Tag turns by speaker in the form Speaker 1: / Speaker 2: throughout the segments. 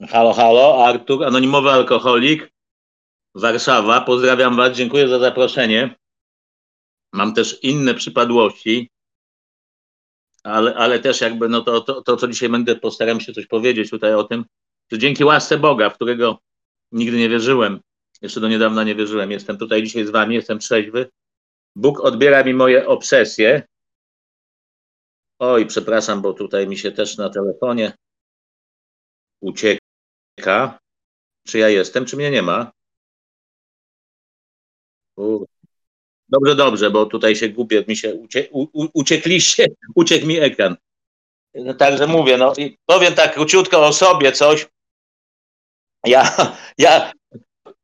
Speaker 1: Halo, halo, Artur, anonimowy alkoholik, Warszawa. Pozdrawiam Was, dziękuję za zaproszenie. Mam też inne przypadłości, ale, ale też jakby no to, to, to, co dzisiaj będę, postaram się coś powiedzieć tutaj o tym, że dzięki łasce Boga, w którego nigdy nie wierzyłem, jeszcze do niedawna nie wierzyłem, jestem tutaj dzisiaj z Wami, jestem trzeźwy. Bóg odbiera mi moje obsesje. Oj, przepraszam, bo tutaj mi się też na telefonie ucieka. Czy ja jestem, czy mnie nie ma? Dobrze, dobrze, bo tutaj się gubię, mi się ucie, u, uciekliście, uciekł mi ekran. No, także mówię, no i powiem tak króciutko o sobie coś. Ja, ja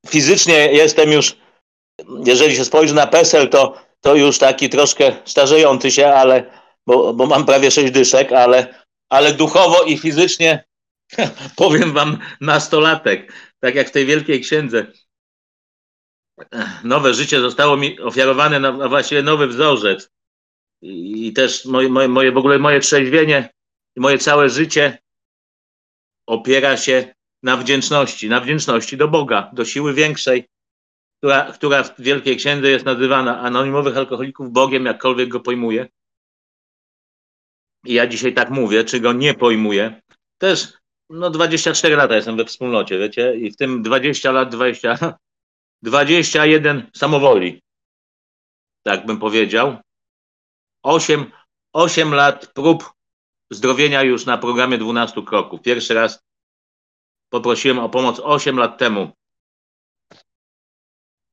Speaker 1: fizycznie jestem już, jeżeli się spojrzy na PESEL, to, to już taki troszkę starzejący się, ale, bo, bo mam prawie sześć dyszek, ale, ale duchowo i fizycznie powiem wam nastolatek, tak jak w tej wielkiej księdze nowe życie zostało mi ofiarowane na, na właściwie nowy wzorzec. I, i też moje, moje, moje, w ogóle moje trzeźwienie moje całe życie opiera się na wdzięczności, na wdzięczności do Boga, do siły większej, która, która w Wielkiej Księdze jest nazywana anonimowych alkoholików Bogiem, jakkolwiek go pojmuje. I ja dzisiaj tak mówię, czy go nie pojmuję. Też no 24 lata jestem we wspólnocie, wiecie, i w tym 20 lat, 20, 21 samowoli, tak bym powiedział. 8, 8 lat prób zdrowienia już na programie 12 kroków. Pierwszy raz poprosiłem o pomoc 8 lat temu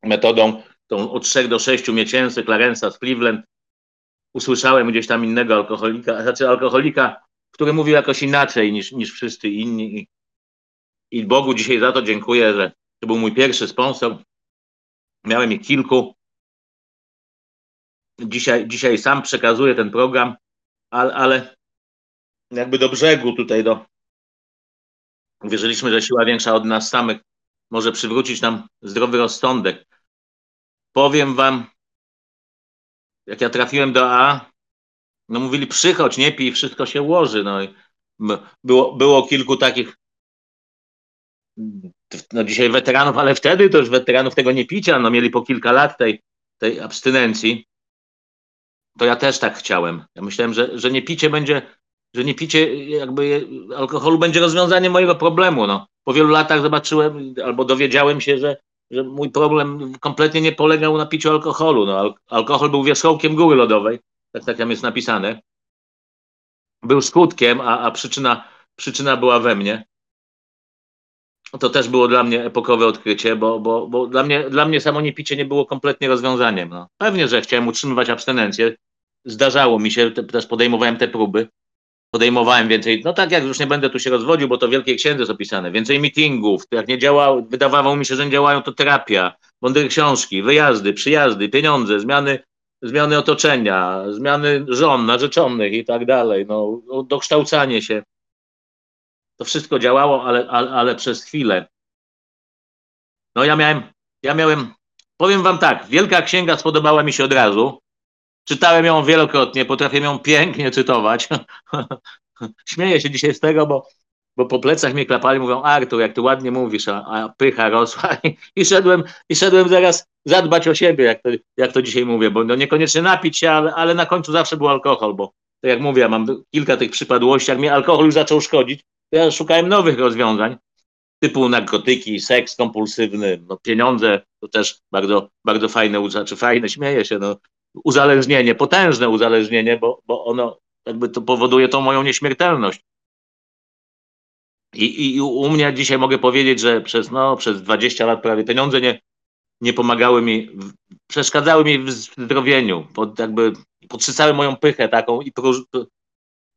Speaker 1: metodą tą od 3 do 6 miesięcy Clarensa z Cleveland. Usłyszałem gdzieś tam innego alkoholika, znaczy alkoholika, który mówił jakoś inaczej niż, niż wszyscy inni. I, Bogu dzisiaj za to dziękuję, że to był mój pierwszy sponsor. Miałem ich kilku. Dzisiaj, dzisiaj sam przekazuję ten program, ale, ale jakby do brzegu tutaj, do, wierzyliśmy, że siła większa od nas samych może przywrócić nam zdrowy rozsądek. Powiem wam, jak ja trafiłem do A, no mówili przychodź, nie pij, wszystko się ułoży. No i było, było kilku takich no dzisiaj weteranów, ale wtedy to już weteranów tego nie picia, no mieli po kilka lat tej, tej abstynencji. To ja też tak chciałem. Ja myślałem, że, że nie picie będzie, że nie picie jakby alkoholu będzie rozwiązaniem mojego problemu. No. Po wielu latach zobaczyłem albo dowiedziałem się, że, że mój problem kompletnie nie polegał na piciu alkoholu. No, al alkohol był wierzchołkiem góry lodowej, tak, tak tam jest napisane. Był skutkiem, a, a przyczyna, przyczyna była we mnie to też było dla mnie epokowe odkrycie, bo, bo, bo dla, mnie, dla mnie samo niepicie nie było kompletnie rozwiązaniem. No. Pewnie, że chciałem utrzymywać abstynencję. Zdarzało mi się, te, też podejmowałem te próby. Podejmowałem więcej, no tak jak już nie będę tu się rozwodził, bo to wielkie księdze jest opisane, więcej meetingów, jak nie działało, wydawało mi się, że nie działają, to terapia, mądre książki, wyjazdy, przyjazdy, pieniądze, zmiany, zmiany otoczenia, zmiany żon, narzeczonych i tak dalej, no, no dokształcanie się. To wszystko działało, ale, ale, ale przez chwilę. No ja miałem, ja miałem, powiem wam tak, Wielka Księga spodobała mi się od razu. Czytałem ją wielokrotnie, potrafię ją pięknie cytować. Śmieję się dzisiaj z tego, bo, bo po plecach mnie klapali, mówią Artur, jak ty ładnie mówisz, a, a pycha rosła i, i, szedłem, i szedłem zaraz zadbać o siebie, jak to, jak to dzisiaj mówię, bo no niekoniecznie napić się, ale, ale na końcu zawsze był alkohol, bo tak jak mówię, mam kilka tych przypadłości, jak mnie alkohol już zaczął szkodzić, ja szukałem nowych rozwiązań, typu narkotyki, seks kompulsywny, no pieniądze, to też bardzo, bardzo fajne, znaczy fajne, śmieję się, no, uzależnienie, potężne uzależnienie, bo, bo ono jakby to powoduje tą moją nieśmiertelność. I, I u mnie dzisiaj mogę powiedzieć, że przez, no, przez 20 lat prawie pieniądze nie, nie pomagały mi, przeszkadzały mi w zdrowieniu, pod, jakby podsycały moją pychę taką i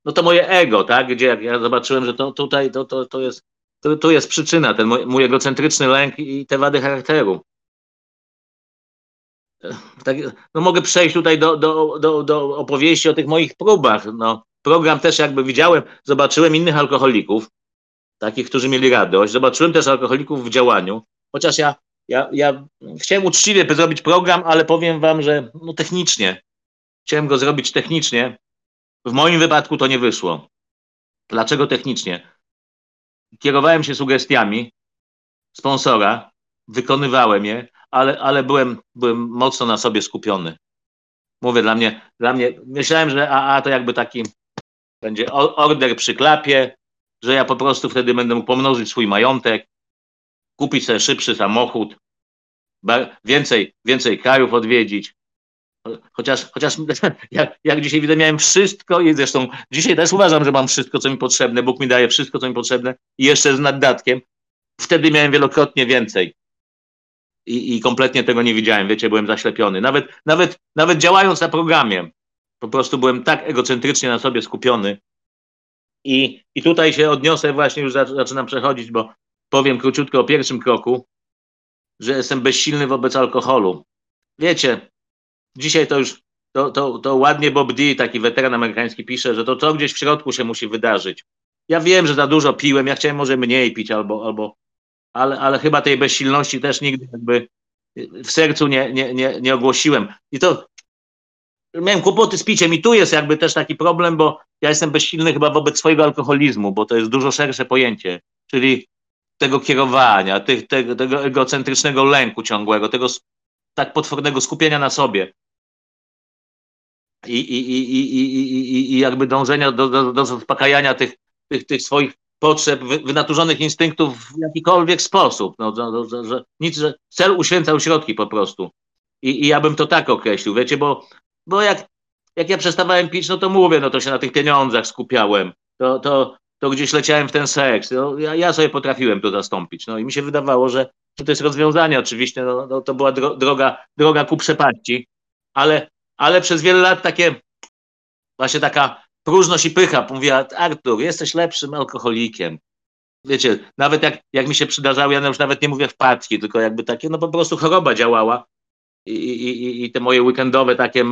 Speaker 1: no to moje ego, tak? Gdzie jak ja zobaczyłem, że to tutaj to, to, to, jest, to, to jest przyczyna, ten mój, mój egocentryczny lęk i te wady charakteru. Tak, no mogę przejść tutaj do, do, do, do opowieści o tych moich próbach. No, program też jakby widziałem, zobaczyłem innych alkoholików, takich, którzy mieli radość. Zobaczyłem też alkoholików w działaniu, chociaż ja, ja, ja chciałem uczciwie zrobić program, ale powiem wam, że no technicznie, chciałem go zrobić technicznie, w moim wypadku to nie wyszło. Dlaczego technicznie? kierowałem się sugestiami sponsora, wykonywałem je, ale, ale byłem, byłem mocno na sobie skupiony. Mówię, dla mnie, dla mnie, myślałem, że AA to jakby taki będzie order przy klapie, że ja po prostu wtedy będę mógł pomnożyć swój majątek, kupić sobie szybszy samochód, więcej, więcej krajów odwiedzić. Chociaż, chociaż jak, jak dzisiaj widzę, miałem wszystko i zresztą dzisiaj też uważam, że mam wszystko, co mi potrzebne. Bóg mi daje wszystko, co mi potrzebne i jeszcze z naddatkiem. Wtedy miałem wielokrotnie więcej. I, I kompletnie tego nie widziałem, wiecie, byłem zaślepiony. Nawet, nawet, nawet działając na programie, po prostu byłem tak egocentrycznie na sobie skupiony. I, I tutaj się odniosę, właśnie już zaczynam przechodzić, bo powiem króciutko o pierwszym kroku, że jestem bezsilny wobec alkoholu. Wiecie, dzisiaj to już, to, to, to ładnie Bob D, taki weteran amerykański, pisze, że to co gdzieś w środku się musi wydarzyć. Ja wiem, że za dużo piłem, ja chciałem może mniej pić, albo, albo ale, ale chyba tej bezsilności też nigdy jakby w sercu nie, nie, nie, nie ogłosiłem. I to miałem kłopoty z piciem i tu jest jakby też taki problem, bo ja jestem bezsilny chyba wobec swojego alkoholizmu, bo to jest dużo szersze pojęcie, czyli tego kierowania, tych, tego, tego egocentrycznego lęku ciągłego, tego tak potwornego skupienia na sobie i, i, i, i, i, i jakby dążenia do, do, do zaspokajania tych, tych, tych swoich potrzeb, wynaturzonych instynktów w jakikolwiek sposób. No, że, że nic, że cel uświęcał środki po prostu. I, I ja bym to tak określił, wiecie, bo, bo jak, jak ja przestawałem pić, no to mówię, no to się na tych pieniądzach skupiałem, to, to, to gdzieś leciałem w ten seks. No, ja, ja sobie potrafiłem to zastąpić. No i mi się wydawało, że to jest rozwiązanie oczywiście, no, no to była dro, droga, droga ku przepaści, ale, ale przez wiele lat takie właśnie taka próżność i pycha. Mówiła, Artur, jesteś lepszym alkoholikiem. Wiecie, nawet jak, jak mi się przydarzały, ja już nawet nie mówię wpadki, tylko jakby takie, no po prostu choroba działała i, i, i te moje weekendowe takie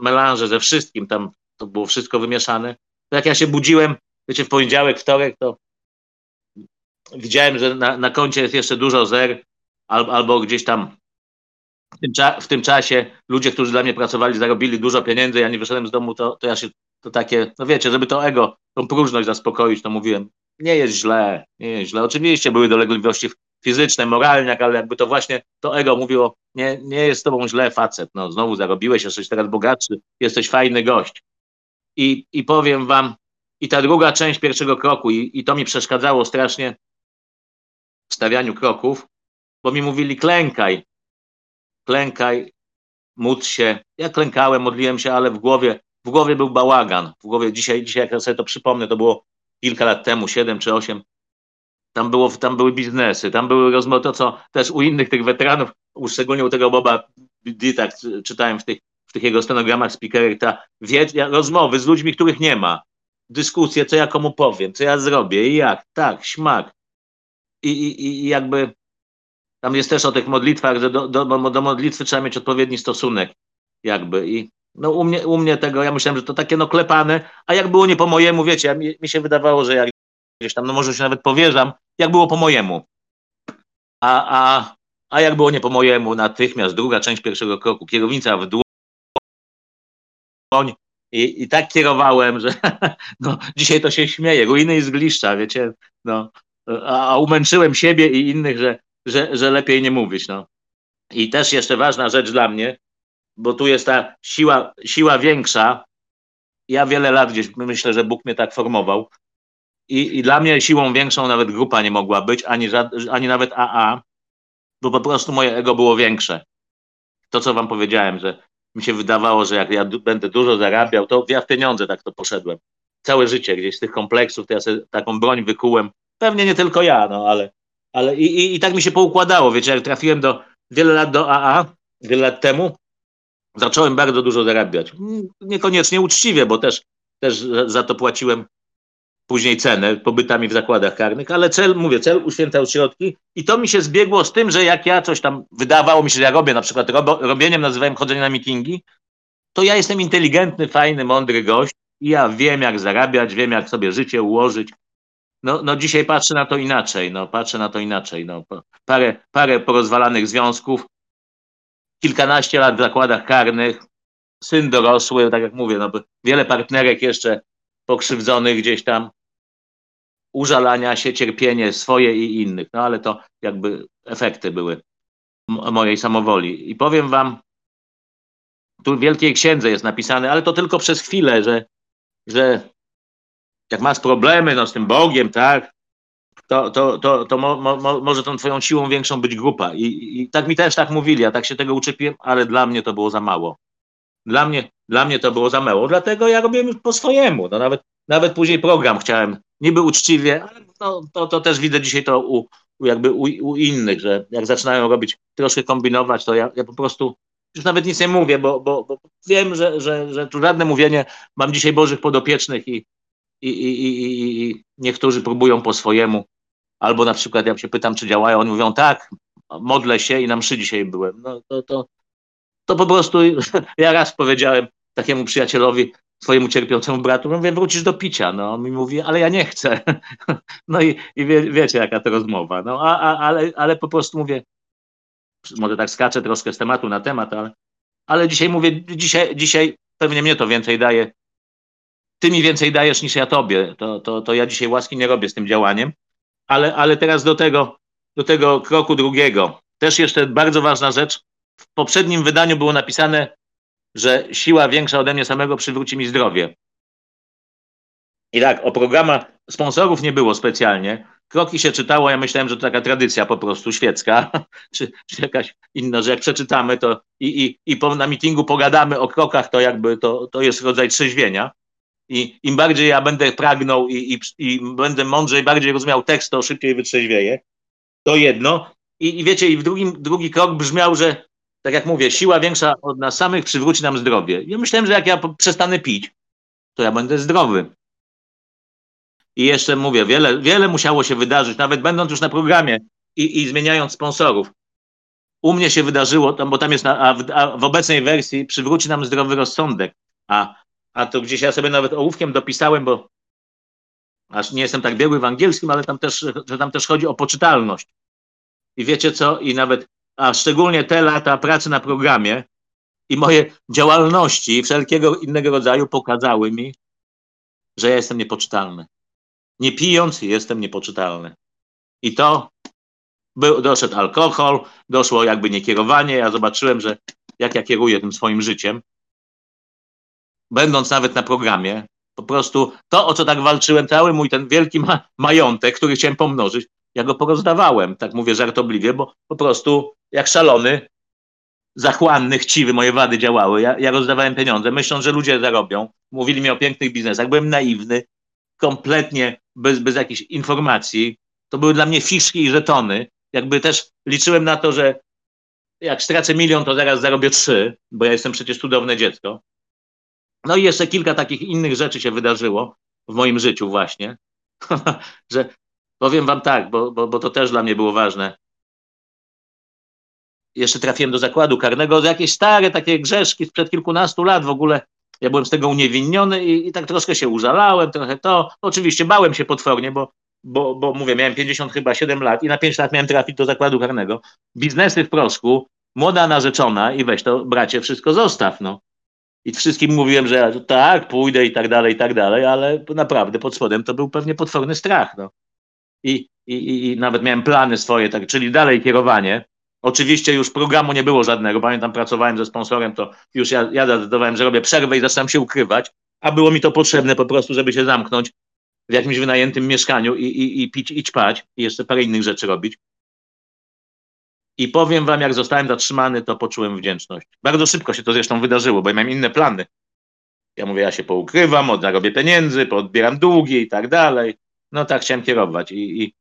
Speaker 1: melanże ze wszystkim, tam to było wszystko wymieszane. To jak ja się budziłem, wiecie, w poniedziałek, wtorek, to widziałem, że na, na koncie jest jeszcze dużo zer, albo, albo gdzieś tam w tym, w tym, czasie ludzie, którzy dla mnie pracowali, zarobili dużo pieniędzy, ja nie wyszedłem z domu, to, to ja się, to takie, no wiecie, żeby to ego, tą próżność zaspokoić, to mówiłem, nie jest źle, nie jest źle. Oczywiście były dolegliwości fizyczne, moralne, ale jakby to właśnie to ego mówiło, nie, nie jest z tobą źle facet, no znowu zarobiłeś, jesteś teraz bogatszy, jesteś fajny gość. I, i powiem wam, i ta druga część pierwszego kroku, i, i to mi przeszkadzało strasznie w stawianiu kroków, bo mi mówili klękaj, klękaj, módl się. Ja klękałem, modliłem się, ale w głowie, w głowie był bałagan. W głowie dzisiaj, dzisiaj jak ja sobie to przypomnę, to było kilka lat temu, siedem czy osiem. Tam, było, tam były biznesy, tam były rozmowy, to co też u innych tych weteranów, szczególnie u tego Boba D, tak czytałem w tych, w tych jego stenogramach speakerek, ta wiedz, rozmowy z ludźmi, których nie ma. Dyskusje, co ja komu powiem, co ja zrobię i jak, tak, śmak. I, i, i jakby tam jest też o tych modlitwach, że do, do, do modlitwy trzeba mieć odpowiedni stosunek, jakby. I no u mnie, u mnie tego, ja myślałem, że to takie no klepane, a jak było nie po mojemu, wiecie, mi, mi się wydawało, że jak gdzieś tam, no może się nawet powierzam, jak było po mojemu. A, a, a jak było nie po mojemu, natychmiast druga część pierwszego kroku, kierownica w dłoń i, i tak kierowałem, że no, dzisiaj to się śmieje, ruiny i zgliszcza, wiecie, no, a, a umęczyłem siebie i innych, że że, że lepiej nie mówić. No. I też jeszcze ważna rzecz dla mnie, bo tu jest ta siła, siła większa. Ja wiele lat gdzieś myślę, że Bóg mnie tak formował. I, I dla mnie siłą większą nawet grupa nie mogła być, ani, ani nawet AA, bo po prostu moje ego było większe. To, co wam powiedziałem, że mi się wydawało, że jak ja będę dużo zarabiał, to ja w pieniądze tak to poszedłem. Całe życie gdzieś z tych kompleksów, to ja sobie taką broń wykułem. Pewnie nie tylko ja, no ale ale i, i, i tak mi się poukładało, wiecie, jak trafiłem do wiele lat do AA, wiele lat temu, zacząłem bardzo dużo zarabiać. Niekoniecznie uczciwie, bo też, też za to płaciłem później cenę pobytami w zakładach karnych, ale cel, mówię, cel uświęcał środki i to mi się zbiegło z tym, że jak ja coś tam, wydawało mi się, że ja robię, na przykład robo, robieniem nazywałem chodzenie na mitingi, to ja jestem inteligentny, fajny, mądry gość i ja wiem, jak zarabiać, wiem, jak sobie życie ułożyć, no, no dzisiaj patrzę na to inaczej, no patrzę na to inaczej. No. Parę, parę porozwalanych związków, kilkanaście lat w zakładach karnych, syn dorosły, tak jak mówię, no, wiele partnerek jeszcze pokrzywdzonych gdzieś tam, użalania się, cierpienie swoje i innych. No ale to jakby efekty były mojej samowoli. I powiem wam, tu w Wielkiej Księdze jest napisane, ale to tylko przez chwilę, że, że jak masz problemy no, z tym Bogiem, tak, to, to, to, to mo, mo, może tą twoją siłą większą być grupa. I, I tak mi też tak mówili, ja tak się tego uczepiłem, ale dla mnie to było za mało. Dla mnie, dla mnie to było za mało, dlatego ja robiłem już po swojemu. No nawet, nawet później program chciałem, niby uczciwie, ale no, to, to też widzę dzisiaj to u, jakby u, u, innych, że jak zaczynają robić, troszkę kombinować, to ja, ja po prostu już nawet nic nie mówię, bo, bo, bo wiem, że, że, że tu żadne mówienie, mam dzisiaj Bożych podopiecznych i, i, i, i, i niektórzy próbują po swojemu, albo na przykład jak się pytam, czy działają, oni mówią tak, modlę się i na mszy dzisiaj byłem. No to, to, to po prostu ja raz powiedziałem takiemu przyjacielowi, swojemu cierpiącemu bratu, mówię, wrócisz do picia. No, on mi mówi, ale ja nie chcę. No i, i wie, wiecie, jaka to rozmowa. No, a, a, ale, ale po prostu mówię, może tak skaczę troszkę z tematu na temat, ale, ale dzisiaj mówię, dzisiaj, dzisiaj pewnie mnie to więcej daje. Ty mi więcej dajesz niż ja tobie. To, to, to ja dzisiaj łaski nie robię z tym działaniem. Ale, ale teraz do tego, do tego kroku drugiego. Też jeszcze bardzo ważna rzecz. W poprzednim wydaniu było napisane, że siła większa ode mnie samego przywróci mi zdrowie. I tak, o programach sponsorów nie było specjalnie. Kroki się czytało, ja myślałem, że to taka tradycja po prostu świecka, czy, czy jakaś inna, że jak przeczytamy to i, i, i po, na mitingu pogadamy o krokach, to jakby to, to jest rodzaj trzeźwienia. I im bardziej ja będę pragnął i, i, i będę mądrzej, bardziej rozumiał tekst, to szybciej wytrzeźwieję. To jedno. I, i wiecie, i w drugim, drugi krok brzmiał, że tak jak mówię, siła większa od nas samych przywróci nam zdrowie. Ja myślałem, że jak ja przestanę pić, to ja będę zdrowy. I jeszcze mówię, wiele, wiele musiało się wydarzyć, nawet będąc już na programie i, i zmieniając sponsorów. U mnie się wydarzyło, bo tam jest, na, a, w, a w obecnej wersji przywróci nam zdrowy rozsądek. A, a to gdzieś ja sobie nawet ołówkiem dopisałem, bo aż nie jestem tak biegły w angielskim, ale tam też, tam też chodzi o poczytalność. I wiecie co? I nawet, a szczególnie te lata pracy na programie i moje działalności wszelkiego innego rodzaju pokazały mi, że ja jestem niepoczytalny. Nie pijąc jestem niepoczytalny. I to był, doszedł alkohol, doszło jakby niekierowanie. Ja zobaczyłem, że jak ja kieruję tym swoim życiem, będąc nawet na programie, po prostu to, o co tak walczyłem, cały mój ten wielki ma majątek, który chciałem pomnożyć, ja go porozdawałem, tak mówię żartobliwie, bo po prostu jak szalony, zachłanny, chciwy, moje wady działały. Ja, ja rozdawałem pieniądze, myśląc, że ludzie zarobią. Mówili mi o pięknych biznesach. Byłem naiwny, kompletnie bez, bez jakichś informacji. To były dla mnie fiszki i żetony. Jakby też liczyłem na to, że jak stracę milion, to zaraz zarobię trzy, bo ja jestem przecież cudowne dziecko. No i jeszcze kilka takich innych rzeczy się wydarzyło w moim życiu właśnie, że powiem wam tak, bo, bo, bo to też dla mnie było ważne. Jeszcze trafiłem do zakładu karnego jakieś stare takie grzeszki sprzed kilkunastu lat w ogóle. Ja byłem z tego uniewinniony i, i tak troszkę się użalałem, trochę to. Oczywiście bałem się potwornie, bo, bo, bo mówię, miałem 50 chyba 7 lat i na 5 lat miałem trafić do zakładu karnego. Biznesy w proszku, młoda narzeczona i weź to, bracie, wszystko zostaw, no. I wszystkim mówiłem, że tak, pójdę i tak dalej, i tak dalej, ale naprawdę pod spodem to był pewnie potworny strach, no. I, i, i nawet miałem plany swoje, tak, czyli dalej kierowanie, Oczywiście już programu nie było żadnego. Pamiętam, pracowałem ze sponsorem, to już ja, ja zadawałem, że robię przerwę i zaczynam się ukrywać, a było mi to potrzebne po prostu, żeby się zamknąć w jakimś wynajętym mieszkaniu i, i, i pić i ćpać i jeszcze parę innych rzeczy robić. I powiem wam, jak zostałem zatrzymany, to poczułem wdzięczność. Bardzo szybko się to zresztą wydarzyło, bo ja miałem inne plany. Ja mówię, ja się poukrywam, zarobię pieniędzy, podbieram długi i tak dalej. No tak chciałem kierować. I, i,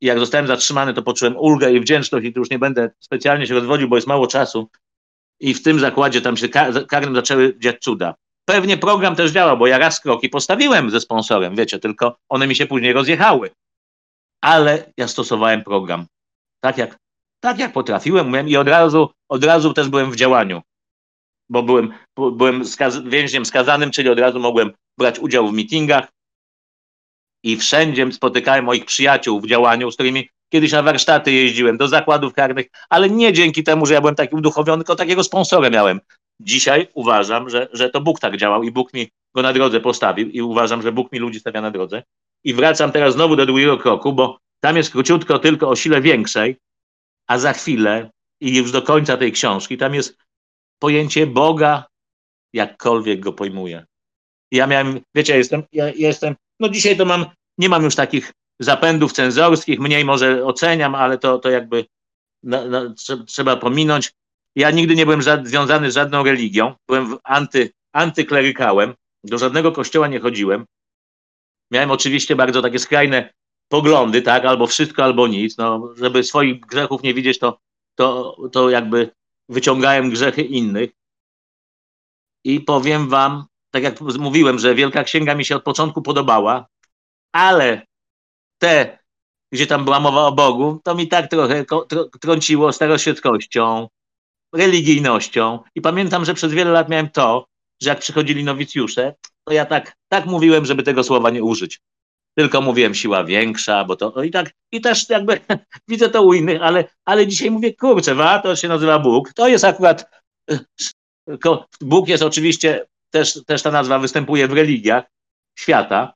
Speaker 1: i jak zostałem zatrzymany, to poczułem ulgę i wdzięczność i tu już nie będę specjalnie się rozwodził, bo jest mało czasu. I w tym zakładzie tam się karnym zaczęły dziać cuda. Pewnie program też działał, bo ja raz kroki postawiłem ze sponsorem, wiecie, tylko one mi się później rozjechały. Ale ja stosowałem program. Tak jak, tak jak potrafiłem i od razu, od razu też byłem w działaniu. Bo byłem, byłem skaz więźniem skazanym, czyli od razu mogłem brać udział w meetingach, i wszędzie spotykałem moich przyjaciół w działaniu, z którymi kiedyś na warsztaty jeździłem, do zakładów karnych, ale nie dzięki temu, że ja byłem taki uduchowiony, tylko takiego sponsora miałem. Dzisiaj uważam, że, że to Bóg tak działał i Bóg mi go na drodze postawił i uważam, że Bóg mi ludzi stawia na drodze. i wracam teraz znowu do drugiego kroku, bo tam jest króciutko tylko o sile większej, a za chwilę i już do końca tej książki tam jest pojęcie Boga, jakkolwiek go pojmuję. Ja miałem, wiecie, jestem, ja jestem, no dzisiaj to mam, nie mam już takich zapędów cenzorskich, mniej może oceniam, ale to, to jakby no, no, trzeba pominąć. Ja nigdy nie byłem związany z żadną religią, byłem anty, antyklerykałem, do żadnego kościoła nie chodziłem. Miałem oczywiście bardzo takie skrajne poglądy, tak, albo wszystko, albo nic. No, żeby swoich grzechów nie widzieć, to, to, to jakby wyciągałem grzechy innych. I powiem wam, tak jak mówiłem, że Wielka Księga mi się od początku podobała, ale te, gdzie tam była mowa o Bogu, to mi tak trochę trąciło staroświeckością, religijnością. I pamiętam, że przez wiele lat miałem to, że jak przychodzili nowicjusze, to ja tak, tak mówiłem, żeby tego słowa nie użyć. Tylko mówiłem siła większa, bo to i tak, i też jakby widzę to u innych, ale, ale dzisiaj mówię, kurczę, to się nazywa Bóg. To jest akurat, Bóg jest oczywiście, też, też ta nazwa występuje w religiach świata,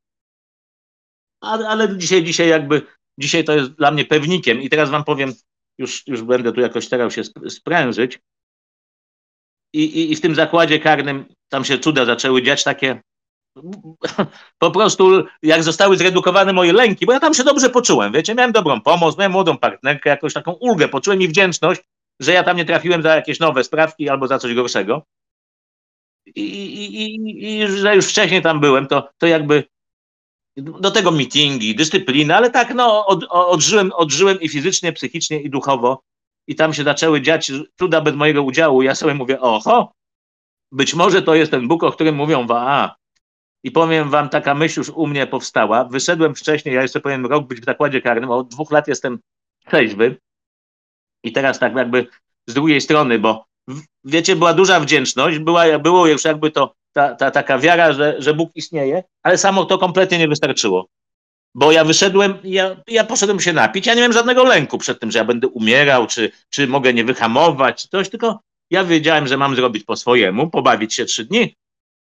Speaker 1: ale, ale dzisiaj, dzisiaj jakby, dzisiaj to jest dla mnie pewnikiem. I teraz wam powiem, już, już będę tu jakoś starał się sprężyć, i, i, i w tym zakładzie karnym tam się cuda zaczęły dziać takie, po prostu jak zostały zredukowane moje lęki, bo ja tam się dobrze poczułem, wiecie, miałem dobrą pomoc, miałem młodą partnerkę, jakąś taką ulgę, poczułem i wdzięczność, że ja tam nie trafiłem za jakieś nowe sprawki albo za coś gorszego. I, i, i, i że już wcześniej tam byłem, to, to jakby do tego meetingi, dyscypliny, ale tak, no, od, odżyłem, odżyłem i fizycznie, psychicznie, i duchowo. I tam się zaczęły dziać cuda bez mojego udziału. Ja sobie mówię, oho, być może to jest ten Bóg, o którym mówią wa. I powiem wam, taka myśl już u mnie powstała. Wyszedłem wcześniej, ja jeszcze powinien rok być w zakładzie karnym, od dwóch lat jestem trzeźwy. I teraz tak jakby z drugiej strony, bo wiecie, była duża wdzięczność, była, było już jakby to ta, ta taka wiara, że, że Bóg istnieje, ale samo to kompletnie nie wystarczyło. Bo ja wyszedłem, ja, ja poszedłem się napić, ja nie miałem żadnego lęku przed tym, że ja będę umierał, czy, czy mogę nie wyhamować, czy coś, tylko ja wiedziałem, że mam zrobić po swojemu, pobawić się trzy dni.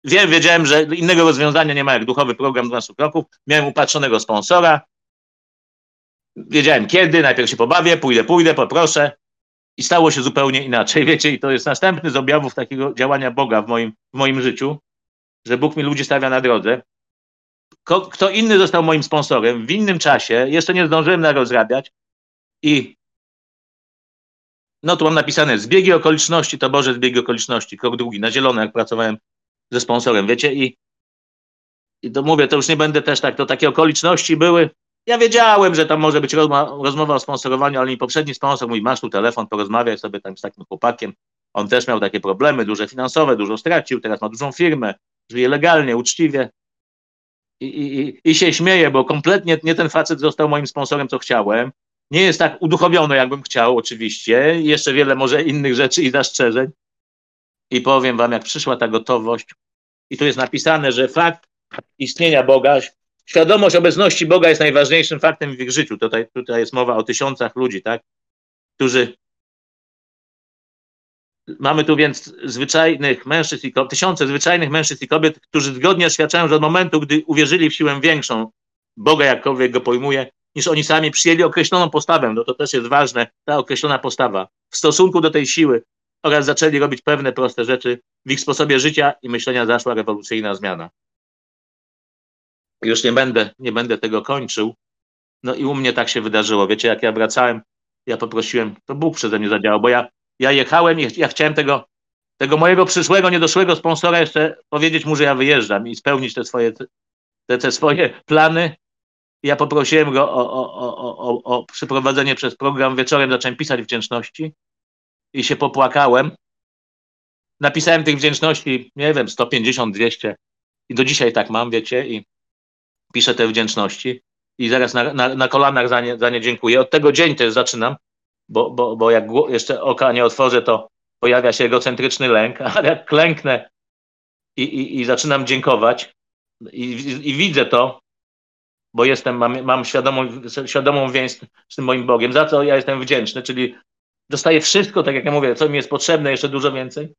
Speaker 1: Wiem, wiedziałem, że innego rozwiązania nie ma jak duchowy program 12 kroków. Miałem upatrzonego sponsora. Wiedziałem kiedy, najpierw się pobawię, pójdę, pójdę, poproszę. I stało się zupełnie inaczej, wiecie, i to jest następny z objawów takiego działania Boga w moim, w moim życiu, że Bóg mi ludzi stawia na drodze. Kto inny został moim sponsorem w innym czasie, jeszcze nie zdążyłem na rozrabiać i no tu mam napisane zbiegi okoliczności, to Boże zbiegi okoliczności, krok drugi, na zielono, jak pracowałem ze sponsorem, wiecie, i, i to mówię, to już nie będę też tak, to takie okoliczności były, ja wiedziałem, że tam może być rozmowa o sponsorowaniu, ale mi poprzedni sponsor mówi, masz tu telefon, porozmawiaj sobie tam z takim chłopakiem. On też miał takie problemy, duże finansowe, dużo stracił, teraz ma dużą firmę, żyje legalnie, uczciwie. I, i, i się śmieje, bo kompletnie nie ten facet został moim sponsorem, co chciałem. Nie jest tak uduchowiony, jakbym chciał, oczywiście. Jeszcze wiele może innych rzeczy i zastrzeżeń. I powiem wam, jak przyszła ta gotowość, i tu jest napisane, że fakt istnienia Boga świadomość obecności Boga jest najważniejszym faktem w ich życiu. Tutaj, tutaj jest mowa o tysiącach ludzi, tak? Którzy. Mamy tu więc zwyczajnych mężczyzn i tysiące zwyczajnych mężczyzn i kobiet, którzy zgodnie oświadczają, że od momentu, gdy uwierzyli w siłę większą, Boga jakkolwiek go pojmuje, niż oni sami przyjęli określoną postawę, no to też jest ważne, ta określona postawa w stosunku do tej siły oraz zaczęli robić pewne proste rzeczy, w ich sposobie życia i myślenia zaszła rewolucyjna zmiana już nie będę, nie będę tego kończył. No i u mnie tak się wydarzyło. Wiecie, jak ja wracałem, ja poprosiłem, to Bóg przeze mnie zadziałał, bo ja, ja jechałem i ja chciałem tego, tego mojego przyszłego, niedoszłego sponsora jeszcze powiedzieć mu, że ja wyjeżdżam i spełnić te swoje, te, te swoje plany. Ja poprosiłem go o, o, o, o, o przyprowadzenie przez program. Wieczorem zacząłem pisać wdzięczności i się popłakałem. Napisałem tych wdzięczności, nie wiem, 150, 200 i do dzisiaj tak mam, wiecie, i piszę te wdzięczności i zaraz na, na, na kolanach za nie, za nie dziękuję. Od tego dzień też zaczynam, bo, bo, bo jak jeszcze oka nie otworzę, to pojawia się egocentryczny lęk, ale jak klęknę i, i, i zaczynam dziękować i, i, i widzę to, bo jestem, mam, mam świadomą, świadomą więź z tym moim Bogiem, za co ja jestem wdzięczny, czyli dostaję wszystko, tak jak ja mówię, co mi jest potrzebne, jeszcze dużo więcej,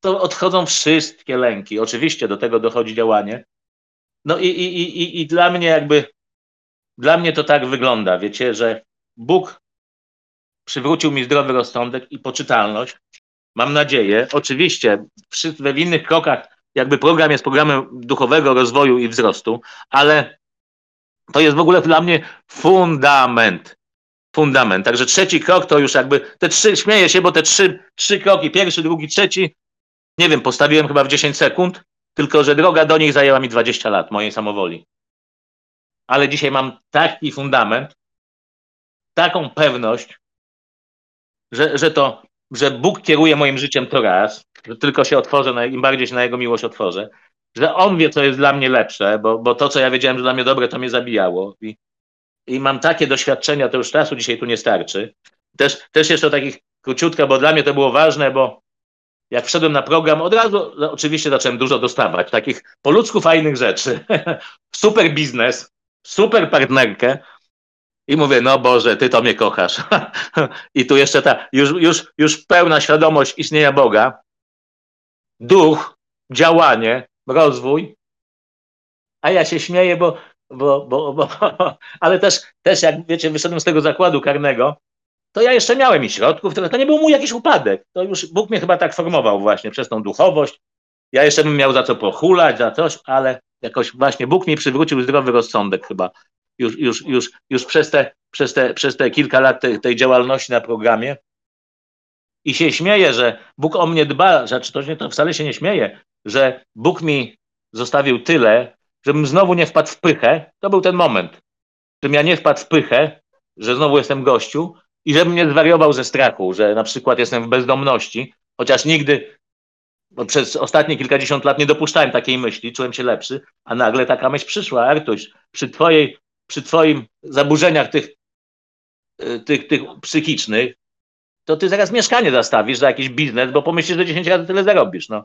Speaker 1: to odchodzą wszystkie lęki. Oczywiście do tego dochodzi działanie, no i, i, i, i dla mnie jakby dla mnie to tak wygląda, wiecie, że Bóg przywrócił mi zdrowy rozsądek i poczytalność. Mam nadzieję, oczywiście we w innych krokach, jakby program jest programem duchowego rozwoju i wzrostu, ale to jest w ogóle dla mnie fundament. Fundament. Także trzeci krok to już jakby te trzy, śmieję się, bo te trzy, trzy kroki, pierwszy, drugi, trzeci, nie wiem, postawiłem chyba w 10 sekund, tylko że droga do nich zajęła mi 20 lat mojej samowoli. Ale dzisiaj mam taki fundament, taką pewność, że, że to, że Bóg kieruje moim życiem to raz, że tylko się otworzę, im bardziej się na Jego miłość otworzę, że On wie, co jest dla mnie lepsze, bo, bo to, co ja wiedziałem, że dla mnie dobre, to mnie zabijało. I, i mam takie doświadczenia, to już czasu dzisiaj tu nie starczy. Też, też jeszcze takich króciutka, bo dla mnie to było ważne, bo jak wszedłem na program, od razu no, oczywiście zacząłem dużo dostawać, takich po ludzku fajnych rzeczy. super biznes, super partnerkę. I mówię, no Boże, Ty to mnie kochasz. I tu jeszcze ta, już, już, już pełna świadomość istnienia Boga, duch, działanie, rozwój, a ja się śmieję, bo, bo, bo, bo ale też, też jak wiecie, wyszedłem z tego zakładu karnego, to ja jeszcze miałem i środków, to nie był mój jakiś upadek. To już Bóg mnie chyba tak formował właśnie przez tą duchowość. Ja jeszcze bym miał za co pochulać, za coś, ale jakoś właśnie Bóg mi przywrócił zdrowy rozsądek chyba. Już, już, już, już przez, te, przez, te, przez te kilka lat tej, tej działalności na programie. I się śmieję, że Bóg o mnie dba, znaczy to, to wcale się nie śmieje, że Bóg mi zostawił tyle, żebym znowu nie wpadł w pychę. To był ten moment, żebym ja nie wpadł w pychę, że znowu jestem gościu, i żebym nie zwariował ze strachu, że na przykład jestem w bezdomności, chociaż nigdy przez ostatnie kilkadziesiąt lat nie dopuszczałem takiej myśli, czułem się lepszy, a nagle taka myśl przyszła, Artuś, przy, twojej, przy twoim zaburzeniach tych, y, tych, tych psychicznych, to ty zaraz mieszkanie zastawisz za jakiś biznes, bo pomyślisz, że 10 razy tyle zarobisz. No.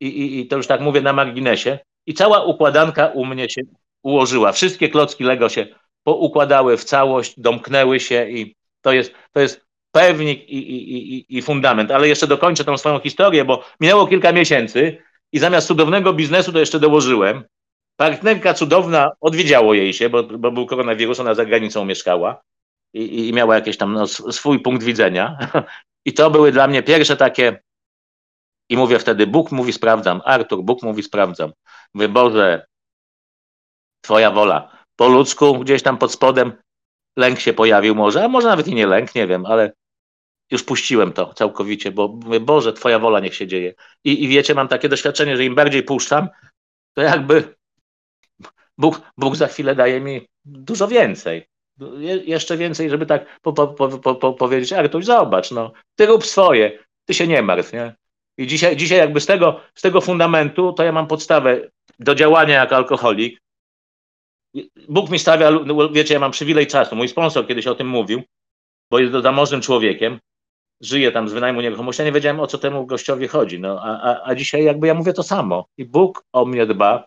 Speaker 1: I, i, I to już tak mówię na marginesie. I cała układanka u mnie się ułożyła. Wszystkie klocki Lego się poukładały w całość, domknęły się i to jest, to jest pewnik i, i, i, i fundament. Ale jeszcze dokończę tą swoją historię, bo minęło kilka miesięcy i zamiast cudownego biznesu to jeszcze dołożyłem. Partnerka cudowna, odwiedziało jej się, bo, bo był koronawirus, ona za granicą mieszkała i, i miała jakiś tam no, swój punkt widzenia. I to były dla mnie pierwsze takie, i mówię wtedy, Bóg mówi sprawdzam, Artur, Bóg mówi sprawdzam. Boże, Twoja wola. Po ludzku, gdzieś tam pod spodem, lęk się pojawił może, a może nawet i nie lęk, nie wiem, ale już puściłem to całkowicie, bo mówię, Boże, Twoja wola niech się dzieje. I, I wiecie, mam takie doświadczenie, że im bardziej puszczam, to jakby Bóg, Bóg za chwilę daje mi dużo więcej. Je, jeszcze więcej, żeby tak po, po, po, po powiedzieć, Artuś, zobacz, no, ty rób swoje, ty się nie martw, nie? I dzisiaj, dzisiaj jakby z tego, z tego fundamentu, to ja mam podstawę do działania jako alkoholik, Bóg mi stawia, wiecie, ja mam przywilej czasu. Mój sponsor kiedyś o tym mówił, bo jest zamożnym człowiekiem, żyje tam z wynajmu nieruchomości. Ja nie wiedziałem, o co temu gościowi chodzi. No, a, a, a dzisiaj jakby ja mówię to samo. I Bóg o mnie dba,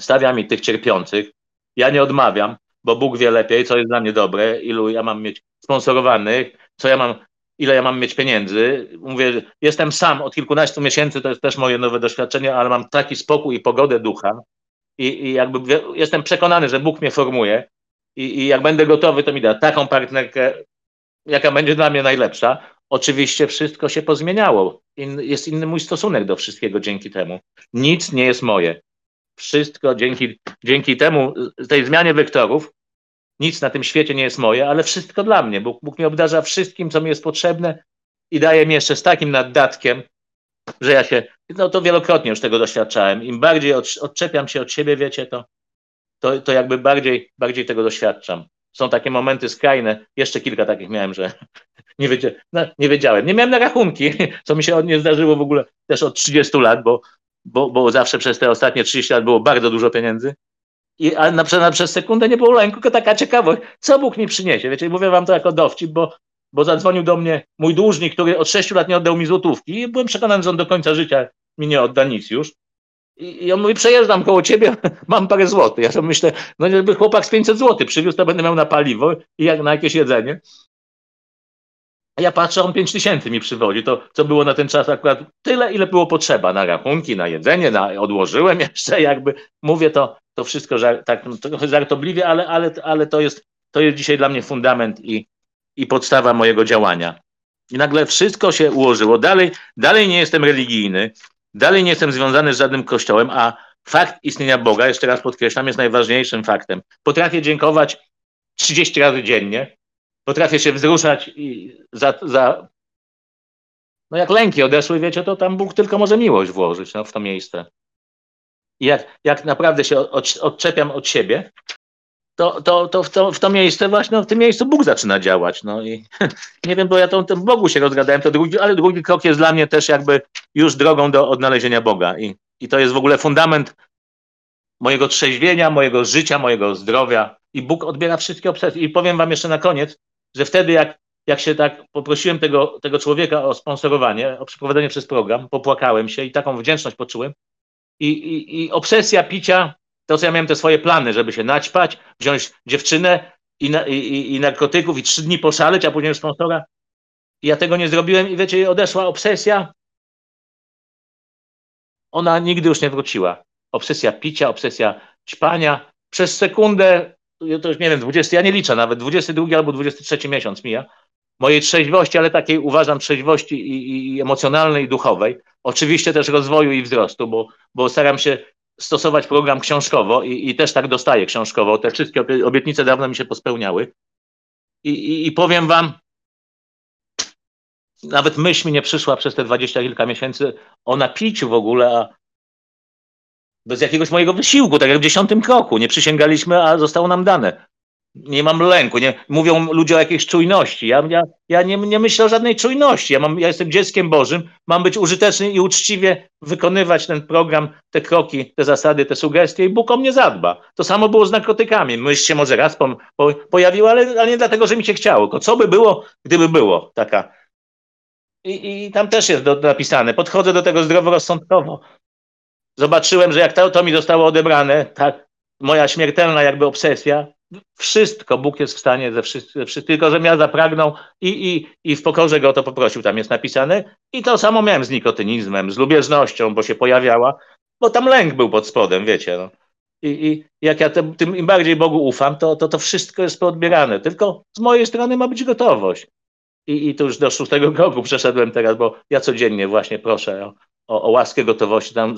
Speaker 1: stawia mi tych cierpiących. Ja nie odmawiam, bo Bóg wie lepiej, co jest dla mnie dobre, ilu ja mam mieć sponsorowanych, co ja mam, ile ja mam mieć pieniędzy. Mówię, jestem sam od kilkunastu miesięcy, to jest też moje nowe doświadczenie, ale mam taki spokój i pogodę ducha, i, i jakby jestem przekonany, że Bóg mnie formuje i, i jak będę gotowy, to mi da taką partnerkę, jaka będzie dla mnie najlepsza. Oczywiście wszystko się pozmieniało. In, jest inny mój stosunek do wszystkiego dzięki temu. Nic nie jest moje. Wszystko dzięki, dzięki temu, tej zmianie wektorów, nic na tym świecie nie jest moje, ale wszystko dla mnie. Bóg, Bóg mi obdarza wszystkim, co mi jest potrzebne i daje mi jeszcze z takim naddatkiem, że ja się, no to wielokrotnie już tego doświadczałem. Im bardziej od, odczepiam się od siebie, wiecie, to, to, to jakby bardziej, bardziej tego doświadczam. Są takie momenty skrajne, jeszcze kilka takich miałem, że nie, wiedzia, no, nie wiedziałem. Nie miałem na rachunki, co mi się nie zdarzyło w ogóle też od 30 lat, bo, bo, bo zawsze przez te ostatnie 30 lat było bardzo dużo pieniędzy. I, a na, na, przez sekundę nie było lęku, tylko taka ciekawość, co Bóg mi przyniesie. Wiecie, mówię wam to jako dowcip, bo bo zadzwonił do mnie mój dłużnik, który od sześciu lat nie oddał mi złotówki i byłem przekonany, że on do końca życia mi nie odda nic już. I, on mówi, przejeżdżam koło ciebie, mam parę złotych. Ja sobie myślę, no jakby chłopak z 500 złotych przywiózł, to będę miał na paliwo i jak, na jakieś jedzenie. A ja patrzę, on 5 tysięcy mi przywodzi. To co było na ten czas akurat tyle, ile było potrzeba na rachunki, na jedzenie, na, odłożyłem jeszcze jakby. Mówię to, to wszystko żart, tak trochę żartobliwie, ale, ale, ale to, jest, to jest dzisiaj dla mnie fundament i, i podstawa mojego działania. I nagle wszystko się ułożyło. Dalej, dalej nie jestem religijny, dalej nie jestem związany z żadnym kościołem, a fakt istnienia Boga, jeszcze raz podkreślam, jest najważniejszym faktem. Potrafię dziękować 30 razy dziennie, potrafię się wzruszać i za, za no jak lęki odeszły, wiecie, to tam Bóg tylko może miłość włożyć no, w to miejsce. I jak, jak naprawdę się od, odczepiam od siebie, to, to, to, w to w to miejsce właśnie, no, w tym miejscu Bóg zaczyna działać. No i nie wiem, bo ja to, to Bogu się rozgadałem, to drugi, ale drugi krok jest dla mnie też jakby już drogą do odnalezienia Boga. I, i to jest w ogóle fundament mojego trzeźwienia, mojego życia, mojego zdrowia. I Bóg odbiera wszystkie obsesje. I powiem wam jeszcze na koniec, że wtedy jak, jak się tak poprosiłem tego, tego człowieka o sponsorowanie, o przeprowadzenie przez program, popłakałem się i taką wdzięczność poczułem. I, i, i obsesja picia, to co ja miałem te swoje plany, żeby się naćpać, wziąć dziewczynę i, na, i, i narkotyków i trzy dni poszaleć, a później sponsora. I ja tego nie zrobiłem i wiecie, odeszła obsesja. Ona nigdy już nie wróciła. Obsesja picia, obsesja ćpania. Przez sekundę to już nie wiem, 20, ja nie liczę nawet, 22 albo 23 miesiąc mija, mojej trzeźwości, ale takiej uważam trzeźwości i, i emocjonalnej, i duchowej. Oczywiście też rozwoju i wzrostu, bo, bo staram się stosować program książkowo i, i też tak dostaję książkowo. Te wszystkie obietnice dawno mi się pospełniały. I, i, i powiem wam, nawet myśl mi nie przyszła przez te dwadzieścia kilka miesięcy o napiciu w ogóle, a bez jakiegoś mojego wysiłku, tak jak w dziesiątym kroku. Nie przysięgaliśmy, a zostało nam dane. Nie mam lęku. Nie, mówią ludzie o jakiejś czujności. Ja, ja, ja nie, nie myślę o żadnej czujności. Ja, mam, ja jestem dzieckiem Bożym, mam być użyteczny i uczciwie wykonywać ten program, te kroki, te zasady, te sugestie i Bóg o mnie zadba. To samo było z narkotykami. Myśl się może raz po, po, pojawiła, ale, ale nie dlatego, że mi się chciało. Tylko co by było, gdyby było taka. I, i tam też jest do, napisane. Podchodzę do tego zdroworozsądkowo zobaczyłem, że jak to, to mi zostało odebrane, tak, moja śmiertelna jakby obsesja, wszystko Bóg jest w stanie ze tylko że ja zapragnął i, i, i w pokorze go o to poprosił, tam jest napisane. I to samo miałem z nikotynizmem, z lubieżnością, bo się pojawiała, bo tam lęk był pod spodem, wiecie. No. I, I jak ja tym, tym im bardziej Bogu ufam, to, to to wszystko jest poodbierane. Tylko z mojej strony ma być gotowość. I, i to już do szóstego kroku przeszedłem teraz, bo ja codziennie właśnie proszę o, o, o łaskę gotowości, tam,